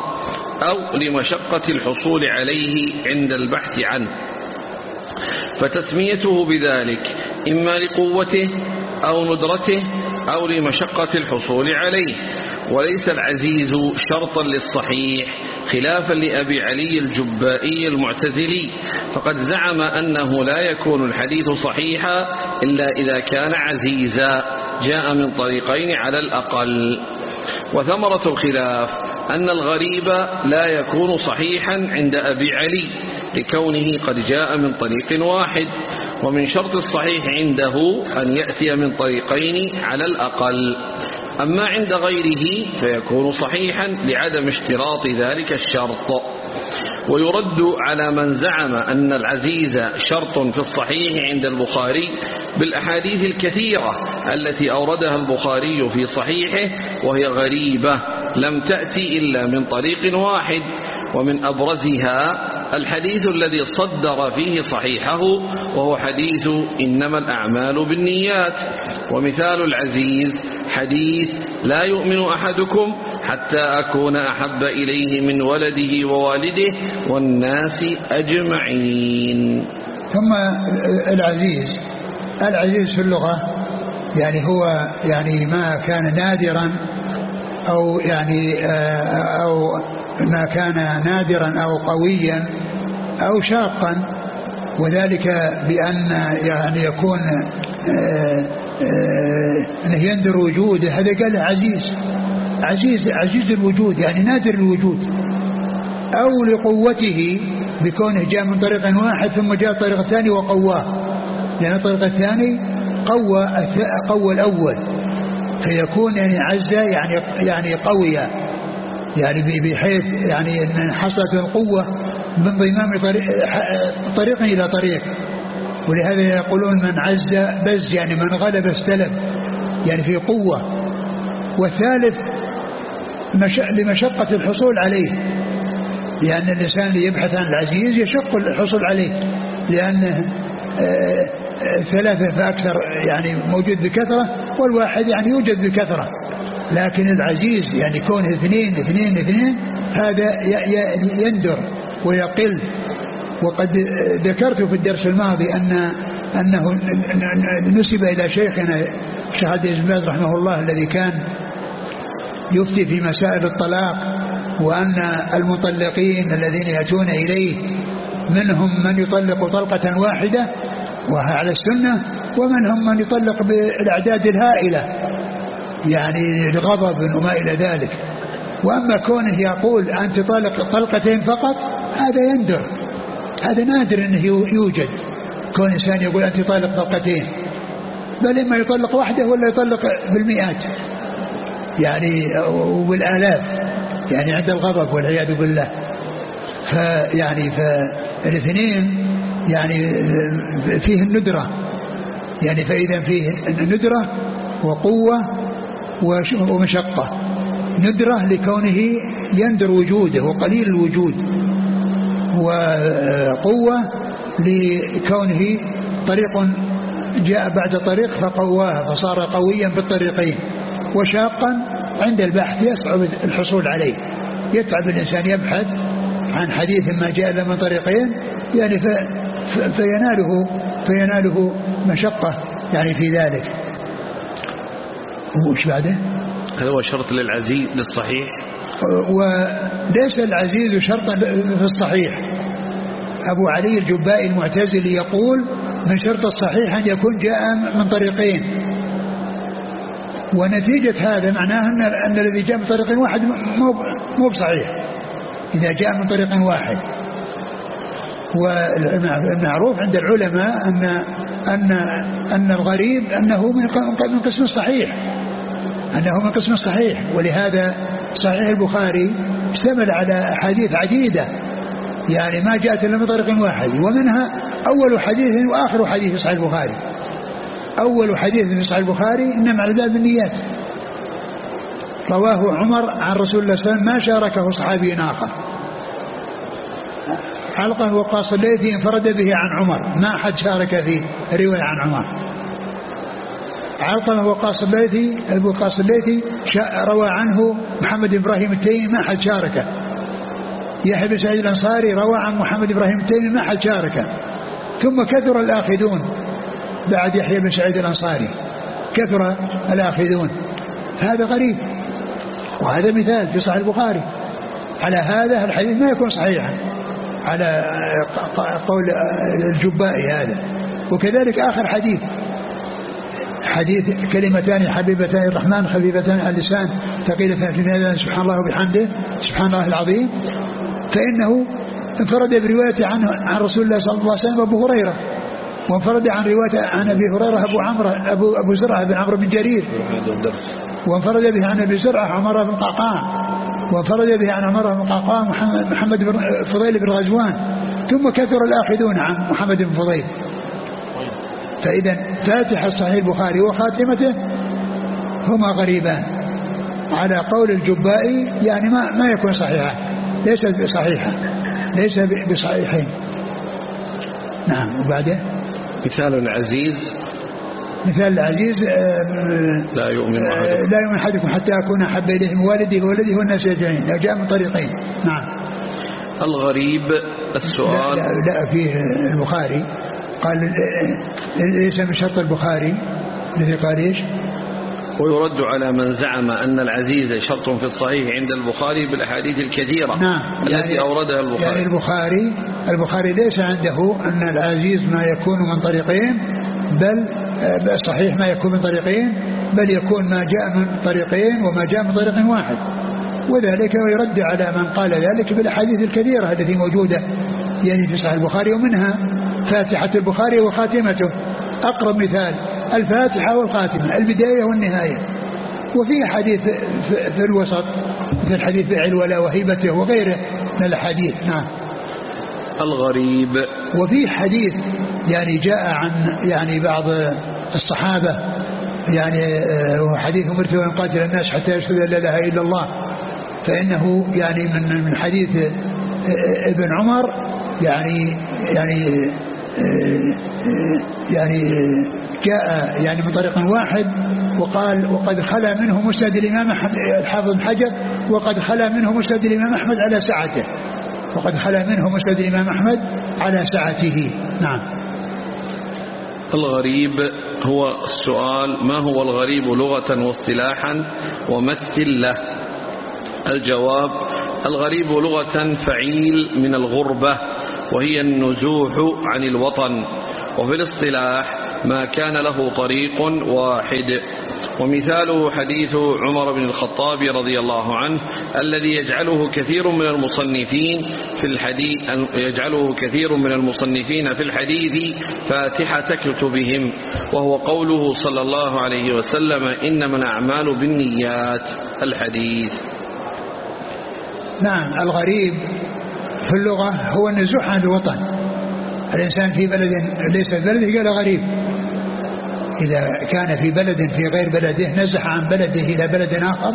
S2: أو لمشقة الحصول عليه عند البحث عنه. فتسميته بذلك إما لقوته أو ندرته أو لمشقة الحصول عليه. وليس العزيز شرطا للصحيح خلافا لأبي علي الجبائي المعتزلي. فقد زعم أنه لا يكون الحديث صحيحا إلا إذا كان عزيزا. جاء من طريقين على الأقل. وثمرة الخلاف أن الغريب لا يكون صحيحا عند أبي علي لكونه قد جاء من طريق واحد. ومن شرط الصحيح عنده أن يأتي من طريقين على الأقل. أما عند غيره فيكون صحيحا لعدم اشتراط ذلك الشرط. ويرد على من زعم أن العزيز شرط في الصحيح عند البخاري بالأحاديث الكثيرة التي أوردها البخاري في صحيحه وهي غريبة لم تأتي إلا من طريق واحد ومن أبرزها الحديث الذي صدر فيه صحيحه وهو حديث إنما الأعمال بالنيات. ومثال العزيز حديث لا يؤمن أحدكم حتى أكون أحب إليه من ولده ووالده والناس أجمعين.
S1: ثم العزيز العزيز في اللغة يعني هو يعني ما كان نادرا أو يعني آه، أو ما كان نادرا أو قويا أو شاقا وذلك بأن يعني يكون آه، آه، أنه يندر وجوده هذا قال عزيز عزيز عزيز الوجود يعني نادر الوجود. أو لقوته بكونه جاء من طريق واحد ثم جاء طريق ثاني وقواه. لأن الطريق الثاني قوى قوى الأول فيكون يعني عز يعني يعني قويا. يعني بحيث يعني ان حصلت القوة من ضمام طريق, طريق إلى طريق. ولهذا يقولون من عز بز يعني من غلب استلم يعني في قوة. والثالث مش... لمشقة الحصول عليه لأن الإنسان اللي يبحث عن العزيز يشق الحصول عليه لأنه آه، آه، ثلاثة فأكثر يعني موجود بكثرة والواحد يعني يوجد بكثرة. لكن العزيز يعني كونه اثنين اثنين اثنين هذا يندر ويقل. وقد ذكرت في الدرس الماضي أن أنه نسب إلى شيخنا الشيخ عبد العزيز رحمه الله الذي كان يفتي في مسائل الطلاق وأن المطلقين الذين يأتون إليه منهم من يطلق طلقة واحدة وهي على السنة ومنهم من يطلق بالأعداد الهائلة. يعني لغضب وما إلى ذلك. وأما كونه يقول أنت طالق طلقتين فقط هذا يندر. هذا نادر أنه يوجد. كون إنسان يقول أنت طالق طلقتين. بل إما يطلق واحدة ولا يطلق بالمئات. يعني وبالآلاف. يعني عند الغضب والعياذ بالله. فيعني فالاثنين يعني فيه الندرة. يعني فإذا فيه الندرة وقوة ومشقة. ندرة لكونه يندر وجوده وقليل الوجود. وقوة لكونه طريق جاء بعد طريق فقواها فصار قويا في الطريقين وشاقا عند البحث يصعب الحصول عليه. يتعب الإنسان يبحث عن حديث ما جاء من طريقين يعني فيناله فيناله مشقة يعني في ذلك. وش بعده
S2: هذا هو شرط للعزيز للصحيح.
S1: وليس العزيز شرطا في الصحيح. أبو علي الجبائي المعتزلي يقول من شرط الصحيح أن يكون جاء من طريقين. ونتيجة هذا معناه أن, أن الذي جاء من طريق واحد مو مو بصحيح. إذا جاء من طريق واحد. والمعروف عند العلماء أن أن أن الغريب أنه من قسم الصحيح. أنه من قسم الصحيح ولهذا صحيح البخاري اشتمل على أحاديث عديدة. يعني ما جاءت إلا من طريق واحد ومنها أول حديث وآخر حديث صحيح البخاري. أول حديث في صحيح البخاري إنما على ذات بالنيات رواه عمر عن رسول الله صلى الله عليه وسلم ما شاركه صحابي آخر. حلقة وقاص الليثي انفرد به عن عمر. ما أحد شارك في رواية عن عمر. علقمة قاص الليثي روى عنه محمد إبراهيم التيمي ما حد شاركه. يحيى بن سعيد الأنصاري روى عن محمد إبراهيم التيمي ما حد شاركه. ثم كثر الآخذون بعد يحيى بن سعيد الأنصاري. كثر الآخذون. هذا غريب. وهذا مثال في صحيح البخاري. على هذا الحديث ما يكون صحيحا. على قول الجبائي هذا. وكذلك آخر حديث. حديث كلمتان حبيبتان الرحمن خفيفتان على اللسان ثقيلتان في الميزان سبحان الله وبحمده سبحان الله العظيم. فإنه انفرد برواية عن عن رسول الله صلى الله عليه وسلم أبو هريرة وانفرد عن رواية عن أبي هريرة أبو عمرو أبو أبو زرعة بن عمرو بن جرير. وانفرد به عن أبي زرعة عمر بن قعقاع. وانفرد به عن عمر بن قعقاع محمد بن فضيل بن غزوان. ثم كثر الآخذون عن محمد بن فضيل. فإذا فاتح صحيح البخاري وخاتمته هما غريبان. على قول الجبائي يعني ما ما يكون صحيحا. ليس بصحيحة ليس بصحيحين. نعم وبعده؟
S2: مثال العزيز.
S1: مثال العزيز
S2: آه، لا يؤمن
S1: آه، أحدكم. لا يؤمن أحدكم حتى أكون أحب إليه من والده وولده والناس أجمعين لو جاء من طريقين. نعم.
S2: الغريب السؤال.
S1: لا, لا, لا فيه البخاري. قال ليس من شرط البخاري الذي قال إيش؟
S2: ويرد على من زعم أن العزيز شرط في الصحيح عند البخاري بالأحاديث الكثيرة
S1: نعم.
S2: التي يعني أوردها البخاري.
S1: يعني البخاري البخاري ليس عنده أن العزيز ما يكون من طريقين بل صحيح ما يكون من طريقين بل يكون ما جاء من طريقين وما جاء من طريق واحد. وذلك يرد على من قال ذلك بالأحاديث الكثيرة التي موجودة يعني في صحيح البخاري ومنها. فاتحة البخاري وخاتمته. أقرب مثال الفاتحة والخاتمة البداية والنهاية. وفي حديث في الوسط مثل حديث الولاء وهيبته وغيره من الأحاديث. نعم.
S2: الغريب.
S1: وفي حديث يعني جاء عن يعني بعض الصحابة يعني آه، وحديث أمرت أن قاتل الناس حتى يشهد أن لا إله إلا الله. فإنه يعني من من حديث آه، ابن عمر يعني يعني آه، يعني جاء يعني من طريق واحد وقال وقد خلا منه مسند الإمام الحافظ بن حجر وقد خلا منه مسند الإمام أحمد على سعته. وقد خلا منه مسند الإمام أحمد على سعته. نعم.
S2: الغريب هو السؤال ما هو الغريب لغة واصطلاحا ومثل له؟ الجواب الغريب لغة فعيل من الغربة. وهي النزوح عن الوطن. وفي الاصطلاح ما كان له طريق واحد. ومثاله حديث عمر بن الخطاب رضي الله عنه الذي يجعله كثير من المصنفين في الحديث يجعله كثير من المصنفين في الحديث فاتحة كتبهم. وهو قوله صلى الله عليه وسلم إنما الأعمال بالنيات. الحديث.
S1: نعم الغريب في اللغة هو النزوح عن الوطن. الإنسان في بلد ليس بلده قال غريب. إذا كان في بلد في غير بلده نزح عن بلده إلى بلد آخر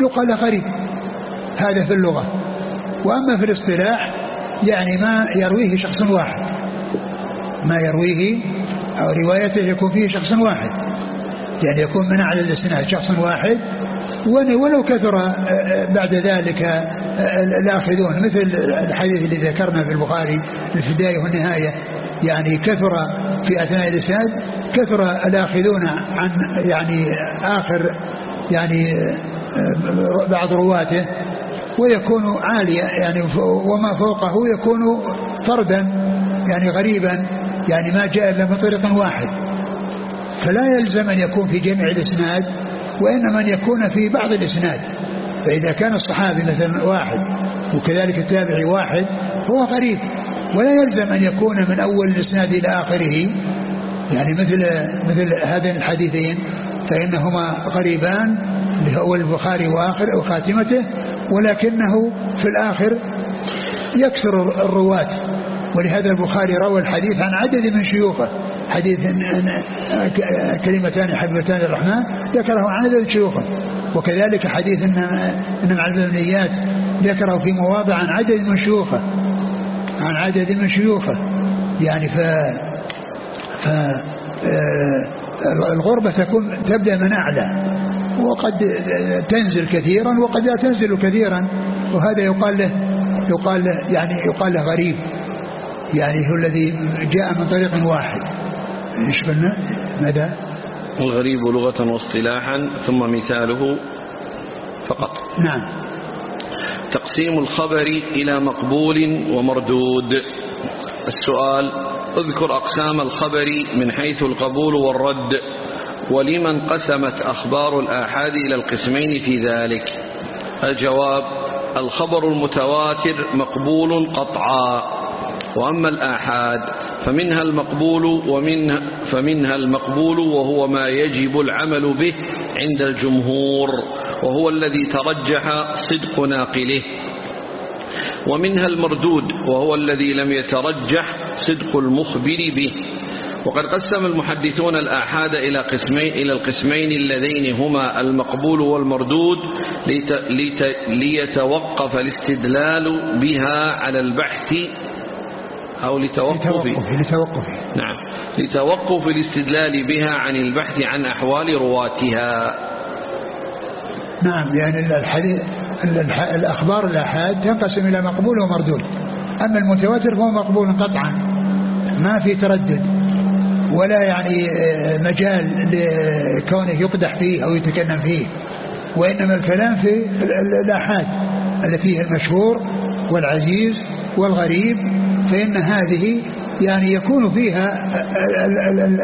S1: يقال غريب. هذا في اللغة. وأما في الاصطلاح يعني ما يرويه شخص واحد. ما يرويه أو روايته يكون فيه شخص واحد. يعني يكون من أعلى الإسناد شخص واحد. ولو كثر آه، آه، بعد ذلك الآخذون مثل الحديث الذي ذكرنا في البخاري البداية والنهاية يعني كثر في أثناء الإسناد كثر الآخذون عن يعني آخر يعني بعض رواته ويكون عاليا يعني وما فوقه يكون فردا يعني غريبا يعني ما جاء إلا من طريق واحد. فلا يلزم أن يكون في جميع الإسناد وإنما أن يكون في بعض الإسناد. فإذا كان الصحابي مثلا واحد وكذلك التابعي واحد هو غريب ولا يلزم أن يكون من أول الإسناد إلى آخره. يعني مثل مثل هذين الحديثين فإنهما غريبان اللي هو البخاري وآخر وخاتمته ولكنه في الآخر يكثر الرواة. ولهذا البخاري روى الحديث عن عدد من شيوخه. حديث كلمتان حبيبتان الرحمن ذكره عن عدد شيوخه. وكذلك حديث إن إن مع النيات ذكره في مواضع عن عدد من شيوخه عن عدد من شيوخه. يعني ف ف آه، الغربة تكون تبدأ من أعلى وقد تنزل كثيرا وقد لا تنزل كثيرا وهذا يقال له يقال له يعني يقال له غريب. يعني هو الذي جاء من طريق واحد. إيش قلنا؟ ماذا؟
S2: الغريب لغة واصطلاحا ثم مثاله فقط.
S1: نعم.
S2: تقسيم الخبر إلى مقبول ومردود. السؤال اذكر أقسام الخبر من حيث القبول والرد ولمن قسمت أخبار الآحاد إلى القسمين في ذلك؟ الجواب الخبر المتواتر مقبول قطعا وأما الآحاد فمنها المقبول ومنها فمنها المقبول وهو ما يجب العمل به عند الجمهور وهو الذي ترجح صدق ناقله. ومنها المردود وهو الذي لم يترجح صدق المخبر به. وقد قسم المحدثون الآحاد إلى قسمين إلى القسمين اللذين هما المقبول والمردود ليت ليت ليتوقف الاستدلال بها على البحث أو لتوقف
S1: لتوقف
S2: نعم. لتوقف الاستدلال بها عن البحث عن أحوال رواتها.
S1: نعم يعني الحديث الأخبار الآحاد تنقسم إلى مقبول ومردود. أما المتواتر فهو مقبول قطعا. ما في تردد. ولا يعني آه، مجال لكونه يقدح فيه أو يتكلم فيه. وإنما الكلام في الآحاد التي هي المشهور والعزيز والغريب فإن هذه يعني يكون فيها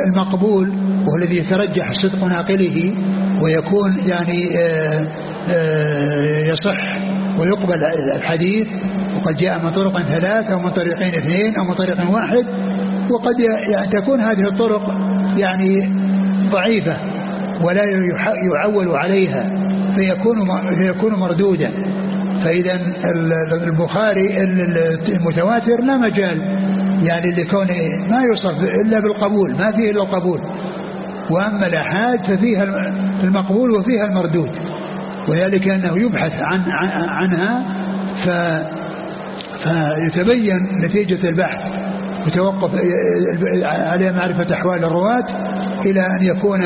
S1: المقبول وهو الذي يترجح صدق ناقله ويكون يعني آه، آه، يصح ويقبل الحديث وقد جاء من طرق ثلاث أو من طريقين اثنين أو من طريق واحد وقد يعني تكون هذه الطرق يعني ضعيفة ولا يعول عليها فيكون فيكون مردودا. فإذا البخاري المتواتر لا مجال يعني لكونه ما يوصف إلا بالقبول ما فيه إلا القبول. وأما الأحاد ففيها المقبول وفيها المردود. وذلك أنه يبحث عن عنها ف فيتبين نتيجة البحث. يتوقف على معرفة أحوال الرواة إلى أن يكون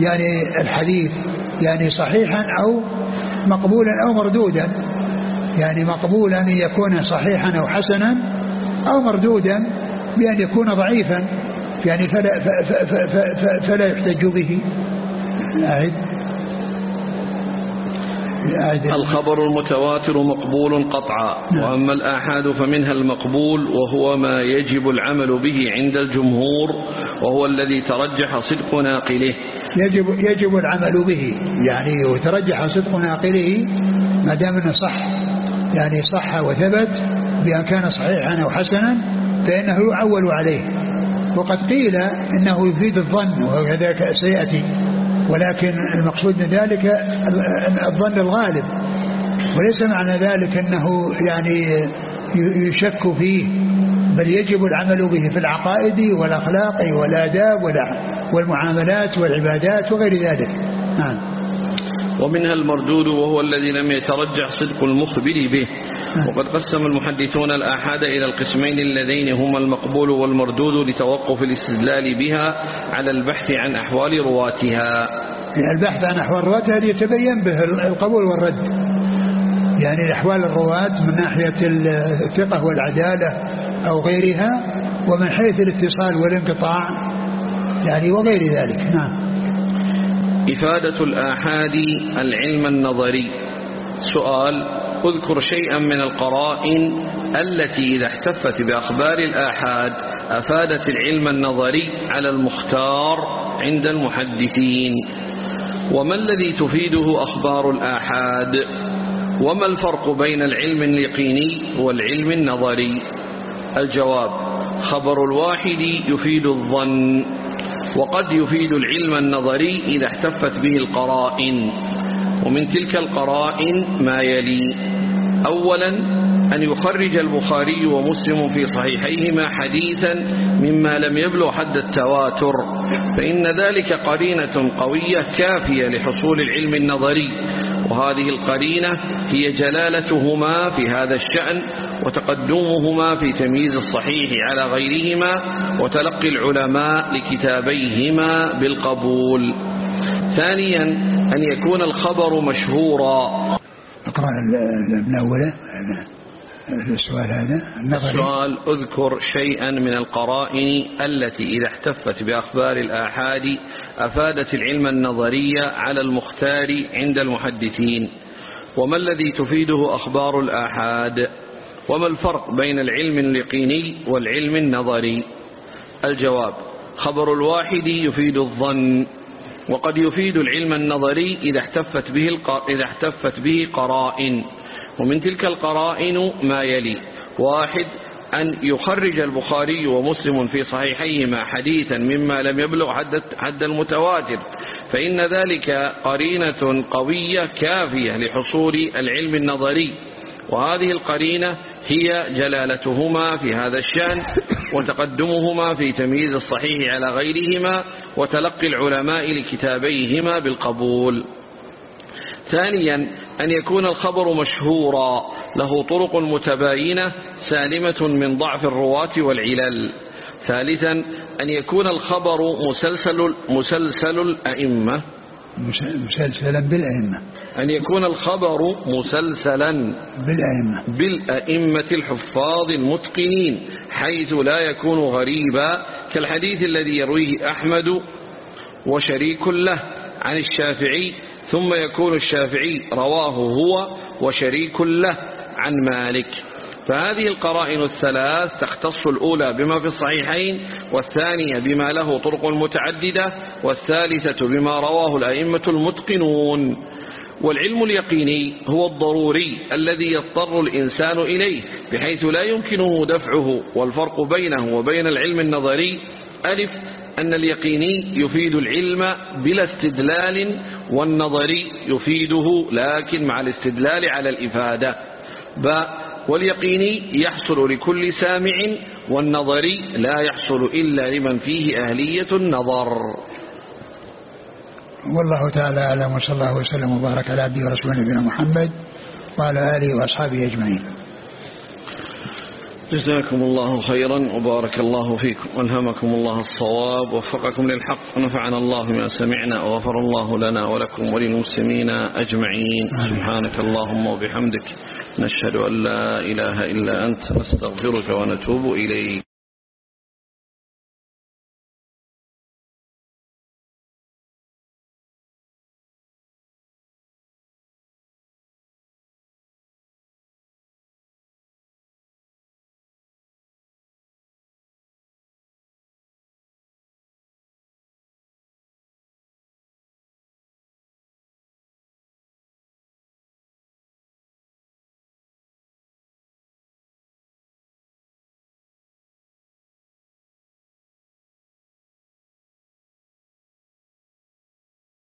S1: يعني الحديث يعني صحيحا أو مقبولا أو مردودا. يعني مقبولا أن يكون صحيحا أو حسنا أو مردودا بأن يكون ضعيفا يعني فلا, فلا يحتج به. أعد.
S2: الخبر المتواتر مقبول قطعا نعم. وأما الآحاد فمنها المقبول وهو ما يجب العمل به عند الجمهور وهو الذي ترجح صدق ناقله.
S1: يجب, يجب العمل به. يعني وترجح صدق ناقله ما دام إنه صح. يعني صح وثبت بأن كان صحيحا أو حسنا فإنه يعول عليه. وقد قيل إنه يفيد الظن وكذلك سيأتي ولكن المقصود من ذلك الظن الغالب. وليس معنى ذلك أنه يعني يشك فيه بل يجب العمل به في العقائد والأخلاق والآداب والمعاملات والعبادات وغير ذلك. نعم.
S2: ومنها المردود وهو الذي لم يترجح صدق المخبر به. وقد قسم المحدثون الآحاد إلى القسمين اللذين هما المقبول والمردود لتوقف الاستدلال بها على البحث عن أحوال رواتها.
S1: يعني البحث عن أحوال رواتها يتبين به القبول والرد. يعني أحوال الرواة من ناحية الثقة والعدالة أو غيرها ومن حيث الاتصال والانقطاع يعني وغير ذلك. نعم.
S2: إفادة الآحاد العلم النظري. سؤال اذكر شيئا من القرائن التي إذا احتفت بأخبار الآحاد أفادت العلم النظري على المختار عند المحدثين. وما الذي تفيده أخبار الآحاد؟ وما الفرق بين العلم اليقيني والعلم النظري؟ الجواب خبر الواحد يفيد الظن. وقد يفيد العلم النظري إذا احتفت به القرائن. ومن تلك القرائن ما يلي. أولا أن يخرج البخاري ومسلم في صحيحيهما حديثا مما لم يبلغ حد التواتر فإن ذلك قرينة قوية كافية لحصول العلم النظري. وهذه القرينة هي جلالتهما في هذا الشأن وتقدمهما في تمييز الصحيح على غيرهما وتلقي العلماء لكتابيهما بالقبول. ثانيا أن يكون الخبر مشهورا.
S1: أقرأ من أوله. السؤال هذا.
S2: السؤال اذكر شيئا من القرائن التي إذا احتفت بأخبار الآحاد أفادت العلم النظري على المختار عند المحدثين. وما الذي تفيده أخبار الآحاد؟ وما الفرق بين العلم اليقيني والعلم النظري؟ الجواب خبر الواحد يفيد الظن وقد يفيد العلم النظري إذا احتفت به, إذا احتفت به قرائن. ومن تلك القرائن ما يلي واحد أن يخرج البخاري ومسلم في صحيحيهما حديثا مما لم يبلغ حد, حد المتواتر فإن ذلك قرينة قوية كافية لحصول العلم النظري. وهذه القرينة هي جلالتهما في هذا الشأن وتقدمهما في تمييز الصحيح على غيرهما وتلقي العلماء لكتابيهما بالقبول. ثانيا أن يكون الخبر مشهورا له طرق متباينة سالمة من ضعف الرواة والعلل. ثالثا أن يكون الخبر مسلسل, مسلسل الأئمة.
S1: مسلسلا بالأئمة.
S2: أن يكون الخبر مسلسلا
S1: بالأئمة.
S2: بالأئمة الحفاظ المتقنين حيث لا يكون غريبا كالحديث الذي يرويه أحمد وشريك له عن الشافعي ثم يكون الشافعي رواه هو وشريك له عن مالك. فهذه القرائن الثلاث تختص الأولى بما في الصحيحين والثانية بما له طرق متعددة والثالثة بما رواه الأئمة المتقنون. والعلم اليقيني هو الضروري الذي يضطر الإنسان إليه بحيث لا يمكنه دفعه. والفرق بينه وبين العلم النظري ألف أن اليقيني يفيد العلم بلا استدلال والنظري يفيده لكن مع الاستدلال على الإفادة. باء واليقيني يحصل لكل سامع والنظري لا يحصل إلا لمن فيه أهلية النظر.
S1: والله تعالى أعلم وصلى الله وسلم وبارك على عبده ورسوله نبينا محمد وعلى آله وأصحابه أجمعين.
S2: جزاكم الله خيرا وبارك الله فيكم والهمكم الله الصواب ووفقكم للحق ونفعنا الله ما سمعنا وغفر الله لنا ولكم وللمسلمين أجمعين. سبحانك اللهم وبحمدك نشهد أن لا إله إلا أنت نستغفرك ونتوب إليك.